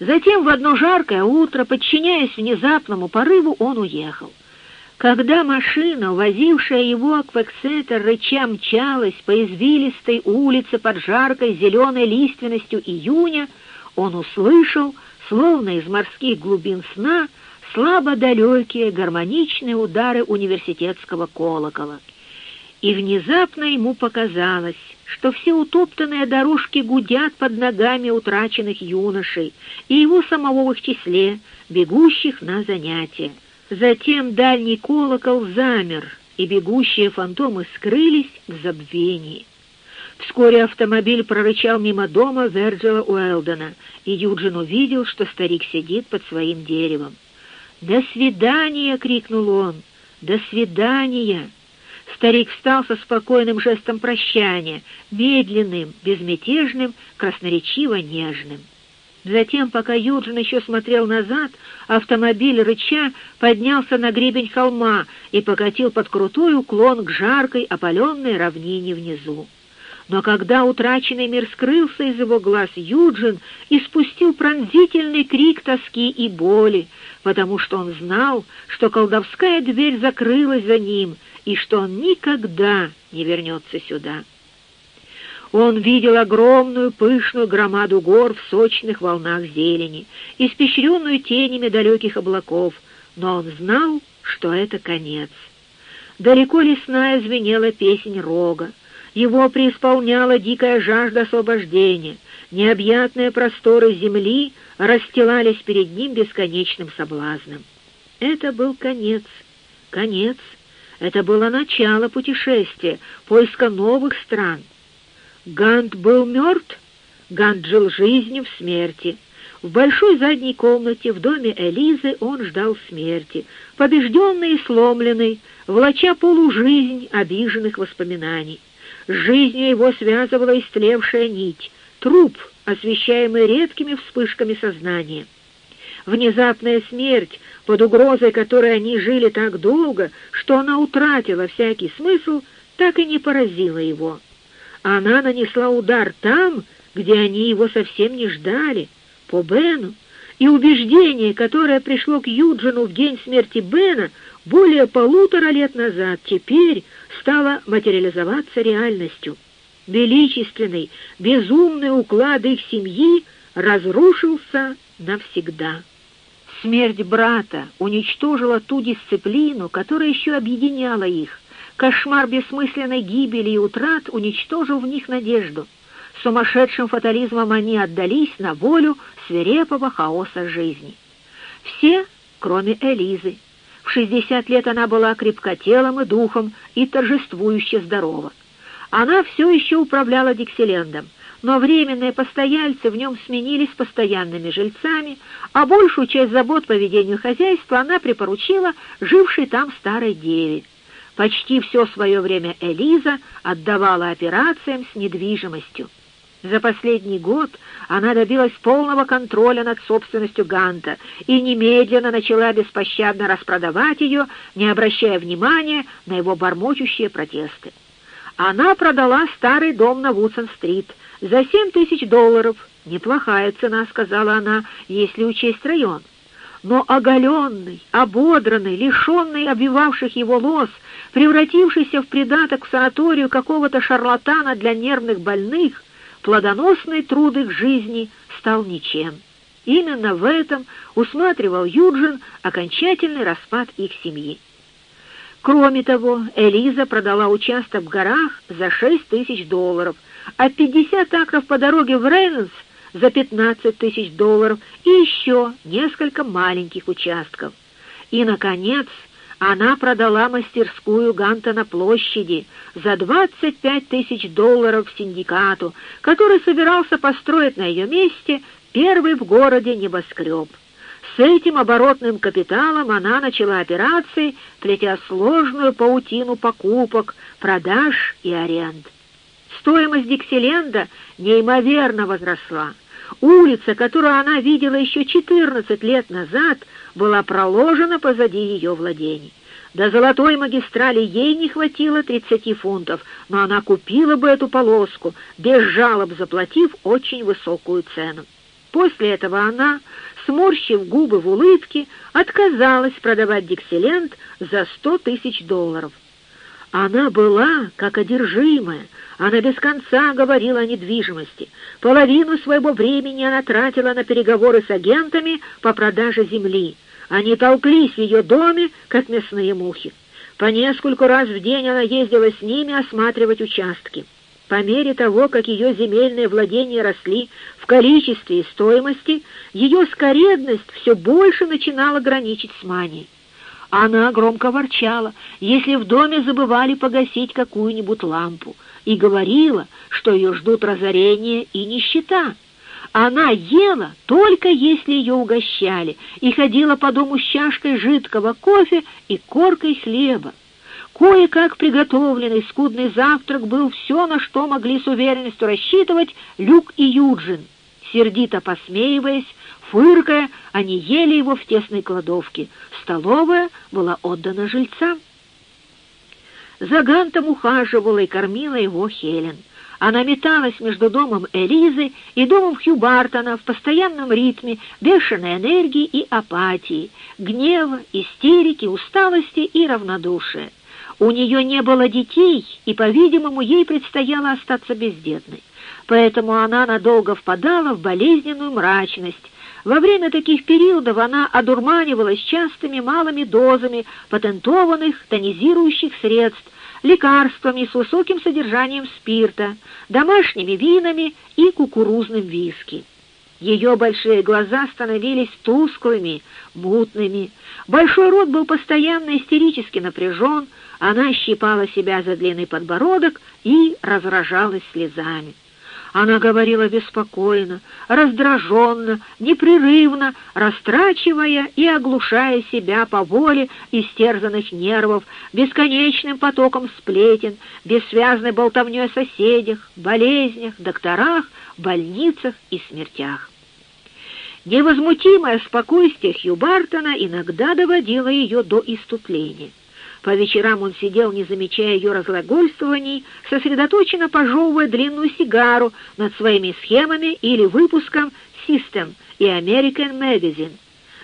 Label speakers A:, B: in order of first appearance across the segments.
A: Затем в одно жаркое утро, подчиняясь внезапному порыву, он уехал. Когда машина, возившая его к Вексетер, рыча мчалась по извилистой улице под жаркой зеленой лиственностью июня, он услышал, словно из морских глубин сна, слабо далекие гармоничные удары университетского колокола. И внезапно ему показалось, что все утоптанные дорожки гудят под ногами утраченных юношей и его самого в их числе, бегущих на занятия. Затем дальний колокол замер, и бегущие фантомы скрылись в забвении. Вскоре автомобиль прорычал мимо дома Верджила Уэлдена, и Юджин увидел, что старик сидит под своим деревом. «До свидания!» — крикнул он. «До свидания!» Старик встал со спокойным жестом прощания, медленным, безмятежным, красноречиво нежным. Затем, пока Юджин еще смотрел назад, автомобиль рыча поднялся на гребень холма и покатил под крутой уклон к жаркой, опаленной равнине внизу. Но когда утраченный мир скрылся из его глаз, Юджин испустил пронзительный крик тоски и боли, потому что он знал, что колдовская дверь закрылась за ним и что он никогда не вернется сюда. Он видел огромную пышную громаду гор в сочных волнах зелени, испещренную тенями далеких облаков, но он знал, что это конец. Далеко лесная звенела песнь рога, его преисполняла дикая жажда освобождения, необъятные просторы земли расстилались перед ним бесконечным соблазном. Это был конец, конец, это было начало путешествия, поиска новых стран. Гант был мертв, Гант жил жизнью в смерти. В большой задней комнате в доме Элизы он ждал смерти, побежденный и сломленный, влача полужизнь обиженных воспоминаний. С жизнью его связывала истлевшая нить, труп, освещаемый редкими вспышками сознания. Внезапная смерть, под угрозой которой они жили так долго, что она утратила всякий смысл, так и не поразила его. Она нанесла удар там, где они его совсем не ждали, по Бену, и убеждение, которое пришло к Юджину в день смерти Бена более полутора лет назад, теперь стало материализоваться реальностью. Величественный, безумный уклад их семьи разрушился навсегда. Смерть брата уничтожила ту дисциплину, которая еще объединяла их. Кошмар бессмысленной гибели и утрат уничтожил в них надежду. Сумасшедшим фатализмом они отдались на волю свирепого хаоса жизни. Все, кроме Элизы. В шестьдесят лет она была крепкотелом и духом и торжествующе здорова. Она все еще управляла Диксилендом, но временные постояльцы в нем сменились постоянными жильцами, а большую часть забот по ведению хозяйства она припоручила жившей там старой деве. Почти все свое время Элиза отдавала операциям с недвижимостью. За последний год она добилась полного контроля над собственностью Ганта и немедленно начала беспощадно распродавать ее, не обращая внимания на его бормочущие протесты. Она продала старый дом на Вудсон-стрит за семь тысяч долларов. «Неплохая цена», — сказала она, — «если учесть район». Но оголенный, ободранный, лишенный обвивавших его лос, превратившийся в придаток в санаторию какого-то шарлатана для нервных больных, плодоносный труд их жизни стал ничем. Именно в этом усматривал Юджин окончательный распад их семьи. Кроме того, Элиза продала участок в горах за шесть тысяч долларов, а пятьдесят акров по дороге в Рейнс за пятнадцать тысяч долларов и еще несколько маленьких участков. И, наконец, она продала мастерскую Ганта на площади за 25 тысяч долларов синдикату, который собирался построить на ее месте первый в городе небоскреб. С этим оборотным капиталом она начала операции, плетя сложную паутину покупок, продаж и аренд. Стоимость Диксиленда неимоверно возросла. Улица, которую она видела еще 14 лет назад, была проложена позади ее владений. До золотой магистрали ей не хватило 30 фунтов, но она купила бы эту полоску, без жалоб заплатив очень высокую цену. После этого она, сморщив губы в улыбке, отказалась продавать дикселент за сто тысяч долларов. Она была как одержимая, она без конца говорила о недвижимости. Половину своего времени она тратила на переговоры с агентами по продаже земли. Они толклись в ее доме, как мясные мухи. По нескольку раз в день она ездила с ними осматривать участки. По мере того, как ее земельные владения росли в количестве и стоимости, ее скоредность все больше начинала граничить с манией. Она громко ворчала, если в доме забывали погасить какую-нибудь лампу, и говорила, что ее ждут разорение и нищета. Она ела только если ее угощали, и ходила по дому с чашкой жидкого кофе и коркой хлеба. Кое-как приготовленный скудный завтрак был все, на что могли с уверенностью рассчитывать Люк и Юджин. Сердито посмеиваясь, фыркая, они ели его в тесной кладовке. Столовая была отдана жильцам. За Гантом ухаживала и кормила его Хелен. Она металась между домом Элизы и домом Хью Бартона в постоянном ритме бешеной энергии и апатии, гнева, истерики, усталости и равнодушия. У нее не было детей, и, по-видимому, ей предстояло остаться бездетной. Поэтому она надолго впадала в болезненную мрачность. Во время таких периодов она одурманивалась частыми малыми дозами патентованных тонизирующих средств, лекарствами с высоким содержанием спирта, домашними винами и кукурузным виски. Ее большие глаза становились тусклыми, мутными. Большой рот был постоянно истерически напряжен, она щипала себя за длинный подбородок и разражалась слезами. Она говорила беспокойно, раздраженно, непрерывно, растрачивая и оглушая себя по воле истерзанных нервов, бесконечным потоком сплетен, бессвязной болтовней о соседях, болезнях, докторах, больницах и смертях. Невозмутимое спокойствие Хью Бартона иногда доводило ее до иступления. По вечерам он сидел, не замечая ее разглагольствований, сосредоточенно пожевывая длинную сигару над своими схемами или выпуском «System» и «American Magazine».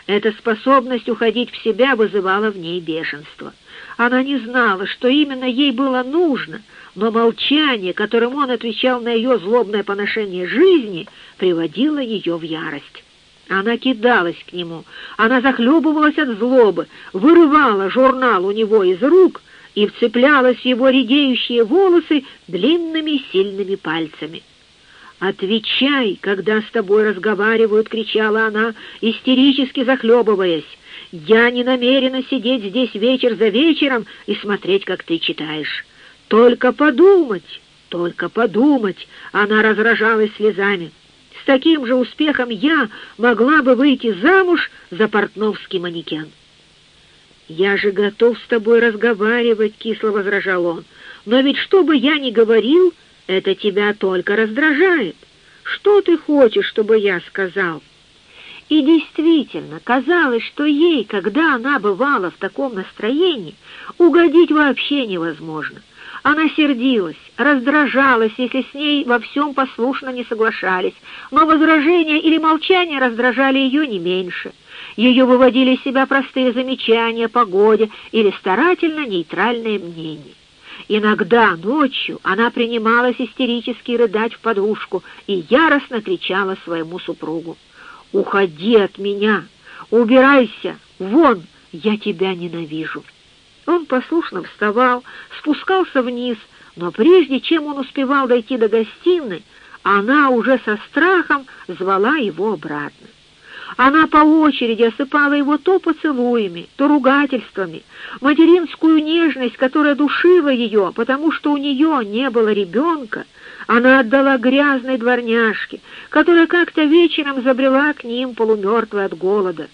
A: Эта способность уходить в себя вызывала в ней бешенство. Она не знала, что именно ей было нужно, но молчание, которым он отвечал на ее злобное поношение жизни, приводило ее в ярость. Она кидалась к нему, она захлебывалась от злобы, вырывала журнал у него из рук и вцеплялась в его редеющие волосы длинными сильными пальцами. «Отвечай, когда с тобой разговаривают!» — кричала она, истерически захлебываясь. «Я не намерена сидеть здесь вечер за вечером и смотреть, как ты читаешь. Только подумать, только подумать!» — она разражалась слезами. С таким же успехом я могла бы выйти замуж за портновский манекен. «Я же готов с тобой разговаривать», — кисло возражал он. «Но ведь что бы я ни говорил, это тебя только раздражает. Что ты хочешь, чтобы я сказал?» И действительно, казалось, что ей, когда она бывала в таком настроении, угодить вообще невозможно — она сердилась, раздражалась, если с ней во всем послушно не соглашались, но возражения или молчание раздражали ее не меньше. Ее выводили из себя простые замечания о погоде или старательно нейтральное мнение. Иногда ночью она принималась истерически рыдать в подушку и яростно кричала своему супругу. «Уходи от меня! Убирайся! Вон! Я тебя ненавижу!» Он послушно вставал, спускался вниз, но прежде чем он успевал дойти до гостиной, она уже со страхом звала его обратно. Она по очереди осыпала его то поцелуями, то ругательствами, материнскую нежность, которая душила ее, потому что у нее не было ребенка, она отдала грязной дворняжке, которая как-то вечером забрела к ним полумертвой от голода.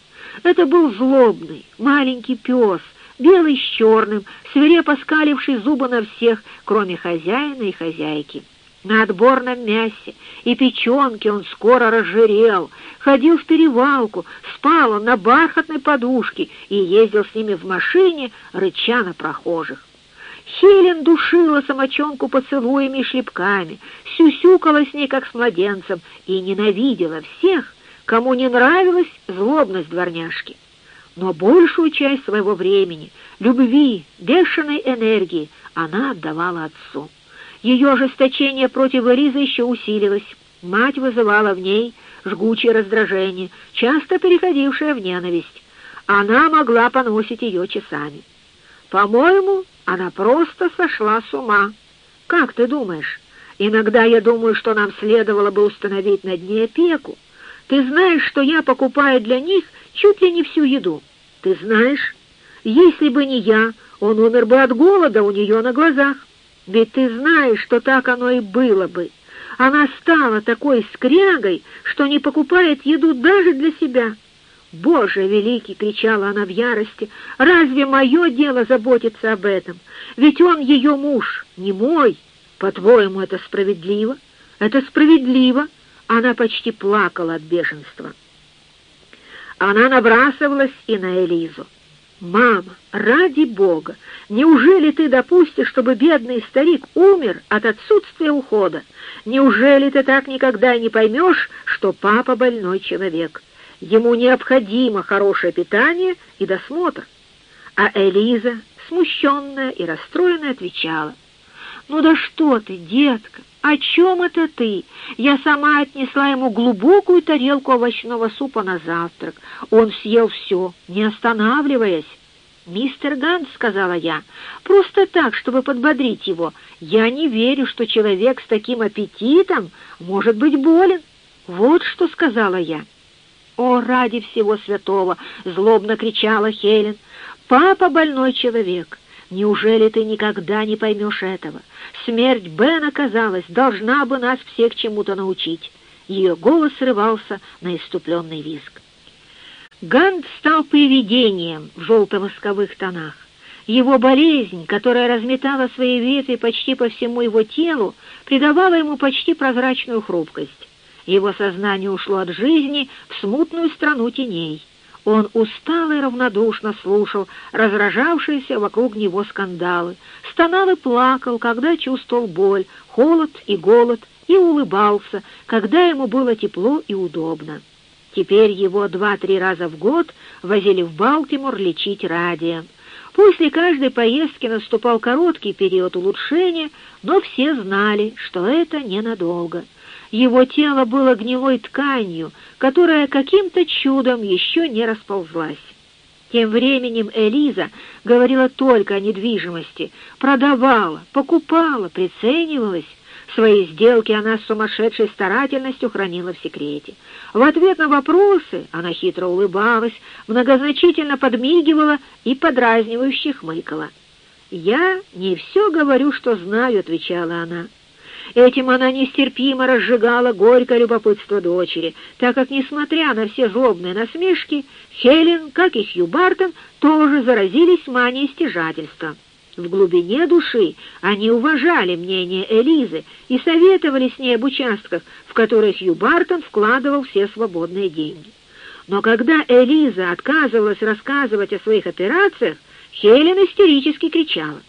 A: Это был злобный, маленький пес — белый с черным, свирепо скаливший зубы на всех, кроме хозяина и хозяйки. На отборном мясе и печенке он скоро разжирел, ходил в перевалку, спал он на бархатной подушке и ездил с ними в машине, рыча на прохожих. Хелен душила самочонку поцелуями и шлепками, сюсюкала с ней, как с младенцем, и ненавидела всех, кому не нравилась злобность дворняжки. Но большую часть своего времени, любви, бешеной энергии она отдавала отцу. Ее ожесточение против Элизы еще усилилось. Мать вызывала в ней жгучее раздражение, часто переходившее в ненависть. Она могла поносить ее часами. По-моему, она просто сошла с ума. Как ты думаешь? Иногда я думаю, что нам следовало бы установить над ней опеку. Ты знаешь, что я покупаю для них чуть ли не всю еду. Ты знаешь, если бы не я, он умер бы от голода у нее на глазах. Ведь ты знаешь, что так оно и было бы. Она стала такой скрягой, что не покупает еду даже для себя. «Боже великий!» — кричала она в ярости. «Разве мое дело заботиться об этом? Ведь он ее муж, не мой. По-твоему, это справедливо? Это справедливо!» Она почти плакала от бешенства. Она набрасывалась и на Элизу. «Мама, ради Бога, неужели ты допустишь, чтобы бедный старик умер от отсутствия ухода? Неужели ты так никогда не поймешь, что папа больной человек? Ему необходимо хорошее питание и досмотр». А Элиза, смущенная и расстроенная, отвечала, «Ну да что ты, детка, о чем это ты? Я сама отнесла ему глубокую тарелку овощного супа на завтрак. Он съел все, не останавливаясь. «Мистер Ганс», — сказала я, — «просто так, чтобы подбодрить его. Я не верю, что человек с таким аппетитом может быть болен». Вот что сказала я. «О, ради всего святого!» — злобно кричала Хелен. «Папа больной человек. Неужели ты никогда не поймешь этого? Смерть Бена, казалось, должна бы нас всех чему-то научить». Ее голос срывался на иступленный визг. Гант стал привидением в желто-восковых тонах. Его болезнь, которая разметала свои ветви почти по всему его телу, придавала ему почти прозрачную хрупкость. Его сознание ушло от жизни в смутную страну теней. Он устал и равнодушно слушал разражавшиеся вокруг него скандалы, стонал и плакал, когда чувствовал боль, холод и голод, и улыбался, когда ему было тепло и удобно. Теперь его два-три раза в год возили в Балтимор лечить радием. После каждой поездки наступал короткий период улучшения, но все знали, что это ненадолго — его тело было гнилой тканью, которая каким-то чудом еще не расползлась. Тем временем Элиза говорила только о недвижимости, продавала, покупала, приценивалась. Свои сделки она с сумасшедшей старательностью хранила в секрете. В ответ на вопросы она хитро улыбалась, многозначительно подмигивала и подразнивающе хмыкала. «Я не все говорю, что знаю», — отвечала она. Этим она нестерпимо разжигала горькое любопытство дочери, так как, несмотря на все злобные насмешки, Хелен, как и Хью Бартон, тоже заразились манией стяжательства. В глубине души они уважали мнение Элизы и советовали с ней об участках, в которые Хью Бартон вкладывал все свободные деньги. Но когда Элиза отказывалась рассказывать о своих операциях, Хелен истерически кричала.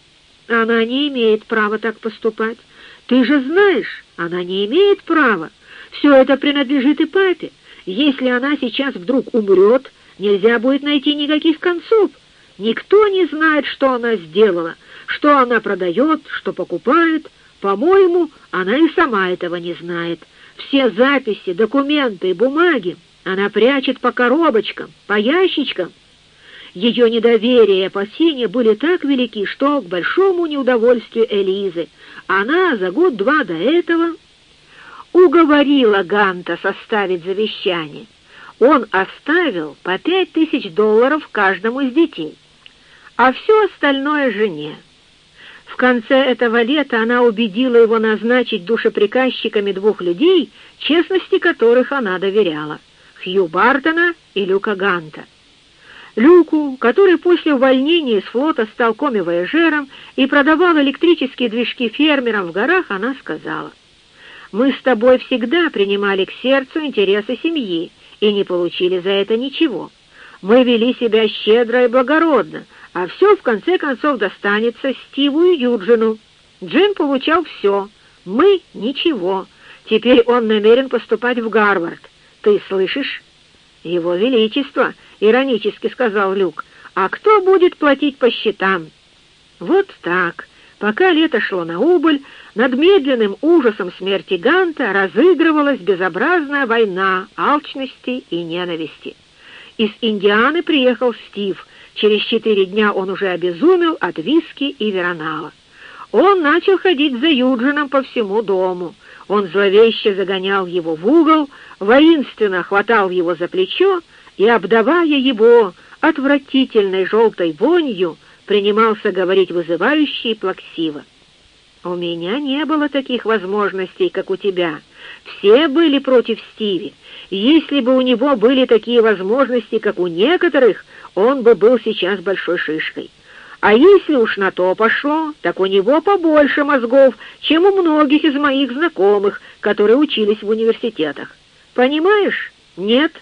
A: Она не имеет права так поступать. Ты же знаешь, она не имеет права. Все это принадлежит и папе. Если она сейчас вдруг умрет, нельзя будет найти никаких концов. Никто не знает, что она сделала, что она продает, что покупает. По-моему, она и сама этого не знает. Все записи, документы бумаги она прячет по коробочкам, по ящичкам. Ее недоверие и опасения были так велики, что, к большому неудовольствию Элизы, она за год-два до этого уговорила Ганта составить завещание. Он оставил по пять тысяч долларов каждому из детей, а все остальное жене. В конце этого лета она убедила его назначить душеприказчиками двух людей, честности которых она доверяла — Хью Бартона и Люка Ганта. Люку, который после увольнения из флота стал коми-вояжером и продавал электрические движки фермерам в горах, она сказала, «Мы с тобой всегда принимали к сердцу интересы семьи и не получили за это ничего. Мы вели себя щедро и благородно, а все в конце концов достанется Стиву и Юджину. Джин получал все, мы — ничего. Теперь он намерен поступать в Гарвард. Ты слышишь? «Его Величество», — иронически сказал Люк, — «а кто будет платить по счетам?» Вот так, пока лето шло на убыль, над медленным ужасом смерти Ганта разыгрывалась безобразная война алчности и ненависти. Из Индианы приехал Стив. Через четыре дня он уже обезумел от виски и веронала. Он начал ходить за Юджином по всему дому. Он зловеще загонял его в угол, воинственно хватал его за плечо и, обдавая его отвратительной желтой вонью, принимался говорить вызывающе и плаксиво. «У меня не было таких возможностей, как у тебя. Все были против Стиви. Если бы у него были такие возможности, как у некоторых, он бы был сейчас большой шишкой. А если уж на то пошло, так у него побольше мозгов, чем у многих из моих знакомых, которые учились в университетах. Понимаешь? Нет?»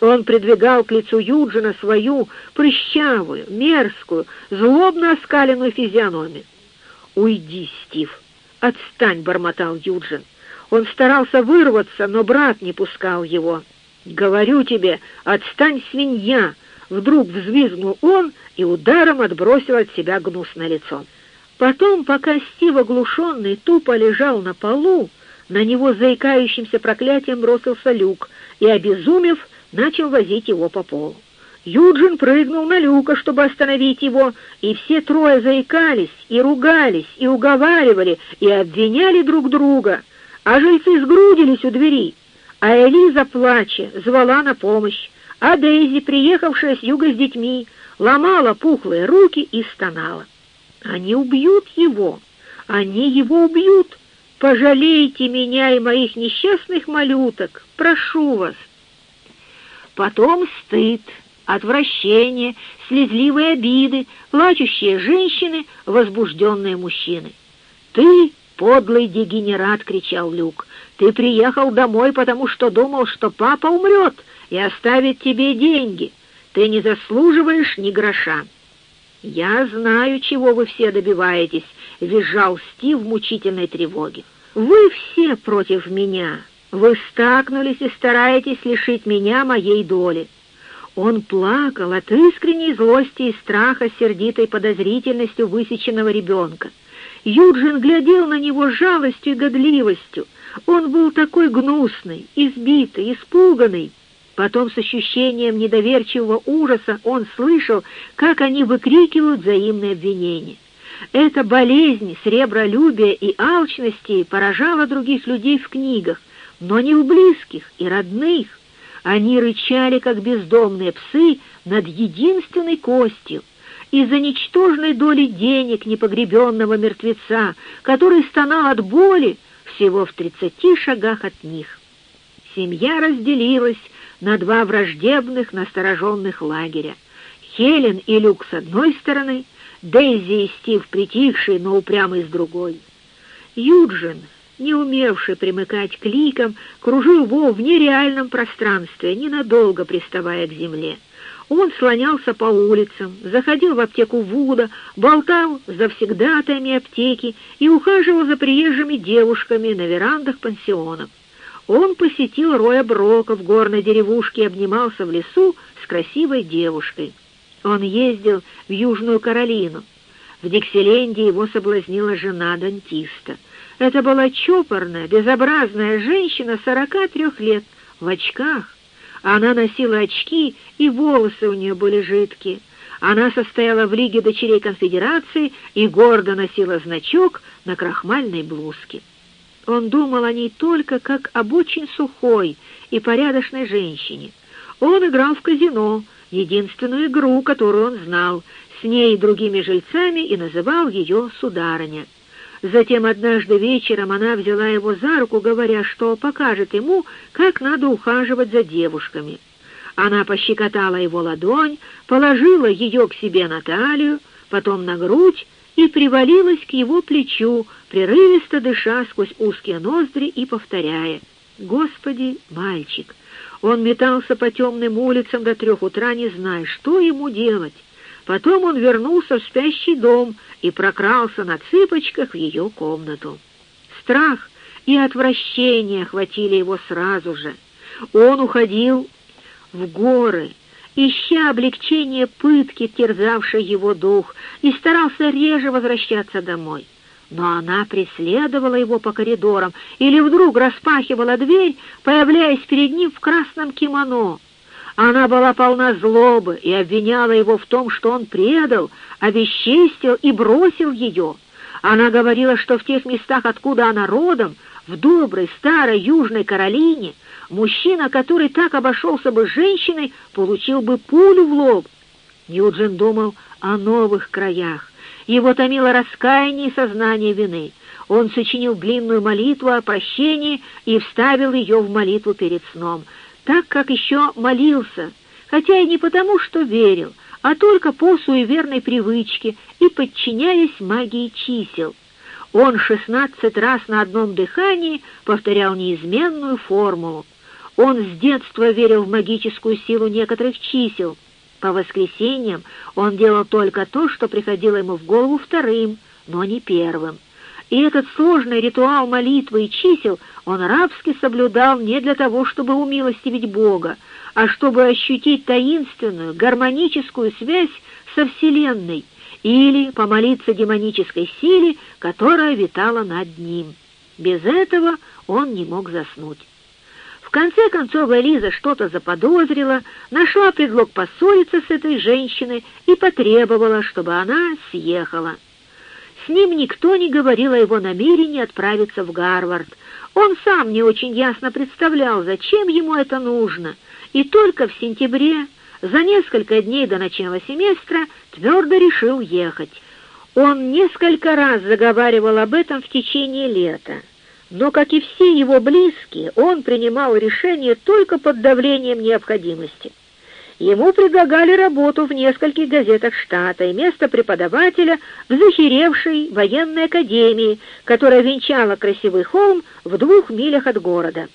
A: Он придвигал к лицу Юджина свою прыщавую, мерзкую, злобно оскаленную физиономию. «Уйди, Стив! Отстань!» — бормотал Юджин. Он старался вырваться, но брат не пускал его. «Говорю тебе, отстань, свинья!» Вдруг взвизгнул он и ударом отбросил от себя гнусное лицо. Потом, пока Стив оглушенный тупо лежал на полу, на него заикающимся проклятием бросился люк и, обезумев, начал возить его по полу. Юджин прыгнул на люка, чтобы остановить его, и все трое заикались, и ругались, и уговаривали, и обвиняли друг друга, а жильцы сгрудились у двери, а Элиза, плача, звала на помощь, а Дейзи, приехавшая с юга с детьми, ломала пухлые руки и стонала. «Они убьют его! Они его убьют! Пожалейте меня и моих несчастных малюток! Прошу вас!» Потом стыд, отвращение, слезливые обиды, плачущие женщины, возбужденные мужчины. «Ты, подлый дегенерат!» — кричал Люк. «Ты приехал домой, потому что думал, что папа умрет и оставит тебе деньги. Ты не заслуживаешь ни гроша». «Я знаю, чего вы все добиваетесь», — визжал Стив в мучительной тревоге. «Вы все против меня, вы стакнулись и стараетесь лишить меня моей доли». Он плакал от искренней злости и страха сердитой подозрительностью высеченного ребенка. Юджин глядел на него жалостью и годливостью. Он был такой гнусный, избитый, испуганный. Потом с ощущением недоверчивого ужаса он слышал, как они выкрикивают взаимные обвинения. Эта болезнь сребролюбия и алчности поражала других людей в книгах, но не у близких и родных. Они рычали, как бездомные псы, над единственной костью, из-за ничтожной доли денег непогребенного мертвеца, который стонал от боли всего в тридцати шагах от них. Семья разделилась на два враждебных, настороженных лагеря. Хелен и Люк с одной стороны, Дейзи и Стив притихшие, но упрямые с другой. Юджин, не умевший примыкать к ликам, кружил Во в нереальном пространстве, ненадолго приставая к земле. Он слонялся по улицам, заходил в аптеку Вуда, болтал с завсегдатаями аптеки и ухаживал за приезжими девушками на верандах пансионов. Он посетил Роя Брока в горной деревушке и обнимался в лесу с красивой девушкой. Он ездил в Южную Каролину. В Диксиленде его соблазнила жена дантиста — это была чопорная, безобразная женщина сорока трех лет, в очках. Она носила очки, и волосы у нее были жидкие. Она состояла в Лиге дочерей конфедерации и гордо носила значок на крахмальной блузке. Он думал о ней только как об очень сухой и порядочной женщине. Он играл в казино, единственную игру, которую он знал, с ней и другими жильцами и называл ее «сударыня». Затем однажды вечером она взяла его за руку, говоря, что покажет ему, как надо ухаживать за девушками. Она пощекотала его ладонь, положила ее к себе на талию, потом на грудь и привалилась к его плечу, прерывисто дыша сквозь узкие ноздри и повторяя «Господи, мальчик!» Он метался по темным улицам до трех утра, не зная, что ему делать. Потом он вернулся в спящий дом и прокрался на цыпочках в ее комнату. Страх и отвращение охватили его сразу же. Он уходил в горы, ища облегчение пытки, терзавшей его дух, и старался реже возвращаться домой. Но она преследовала его по коридорам или вдруг распахивала дверь, появляясь перед ним в красном кимоно. Она была полна злобы и обвиняла его в том, что он предал, обесчестил и бросил ее. Она говорила, что в тех местах, откуда она родом, в доброй старой Южной Каролине, мужчина, который так обошелся бы с женщиной, получил бы пулю в лоб. Юджин думал о новых краях. Его томило раскаяние и сознание вины. Он сочинил длинную молитву о прощении и вставил ее в молитву перед сном, так как еще молился, хотя и не потому, что верил, а только по суеверной привычке и подчиняясь магии чисел. Он шестнадцать раз на одном дыхании повторял неизменную формулу. Он с детства верил в магическую силу некоторых чисел. По воскресеньям он делал только то, что приходило ему в голову вторым, но не первым. И этот сложный ритуал молитвы и чисел он рабски соблюдал не для того, чтобы умилостивить Бога, а чтобы ощутить таинственную, гармоническую связь со Вселенной или помолиться демонической силе, которая витала над ним. Без этого он не мог заснуть. В конце концов Элиза что-то заподозрила, нашла предлог поссориться с этой женщиной и потребовала, чтобы она съехала. С ним никто не говорил о его намерении отправиться в Гарвард. Он сам не очень ясно представлял, зачем ему это нужно, и только в сентябре, за несколько дней до начала семестра, твердо решил ехать. Он несколько раз заговаривал об этом в течение лета, но, как и все его близкие, он принимал решение только под давлением необходимости. Ему предлагали работу в нескольких газетах штата и место преподавателя в захеревшей военной академии, которая венчала красивый холм в двух милях от города.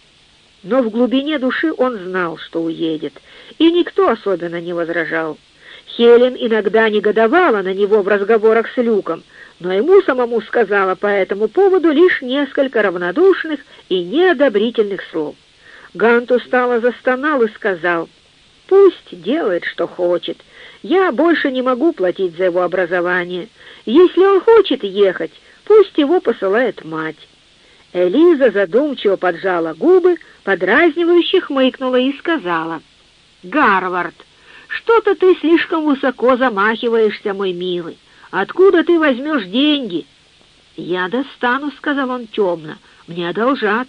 A: Но в глубине души он знал, что уедет, и никто особенно не возражал. Хелен иногда негодовала на него в разговорах с Люком, но ему самому сказала по этому поводу лишь несколько равнодушных и неодобрительных слов. Гант устало застонал и сказал — Пусть делает, что хочет. Я больше не могу платить за его образование. Если он хочет ехать, пусть его посылает мать». Элиза задумчиво поджала губы, подразнивающе хмыкнула и сказала. «Гарвард, что-то ты слишком высоко замахиваешься, мой милый. Откуда ты возьмешь деньги?» «Я достану», — сказал он темно. «Мне одолжат».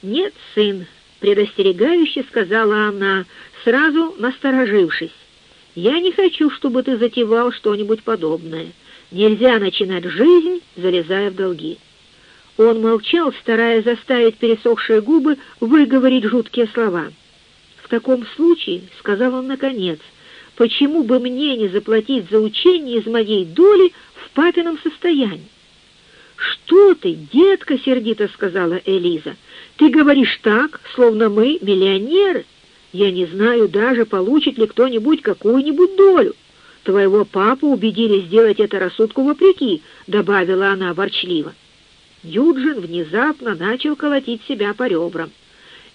A: «Нет, сын», — предостерегающе сказала она, сразу насторожившись. «Я не хочу, чтобы ты затевал что-нибудь подобное. Нельзя начинать жизнь, залезая в долги». Он молчал, стараясь заставить пересохшие губы выговорить жуткие слова. «В таком случае, — сказал он наконец, — почему бы мне не заплатить за учение из моей доли в папином состоянии?» «Что ты, детка!» — сердито сказала Элиза. «Ты говоришь так, словно мы миллионеры». Я не знаю даже, получит ли кто-нибудь какую-нибудь долю. Твоего папу убедили сделать это рассудку вопреки», — добавила она ворчливо. Юджин внезапно начал колотить себя по ребрам.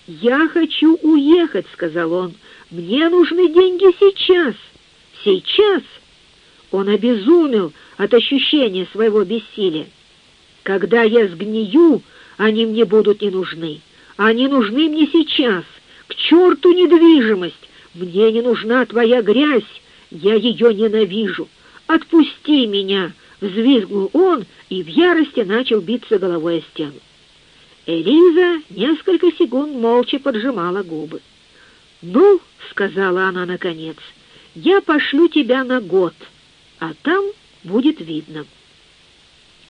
A: «Я хочу уехать», — сказал он. «Мне нужны деньги сейчас. Сейчас!» Он обезумел от ощущения своего бессилия. «Когда я сгнию, они мне будут не нужны. Они нужны мне сейчас. Черту недвижимость! Мне не нужна твоя грязь, я ее ненавижу. Отпусти меня!» — взвизгнул он и в ярости начал биться головой о стену. Элиза несколько секунд молча поджимала губы. «Ну, — сказала она наконец, — я пошлю тебя на год, а там будет видно».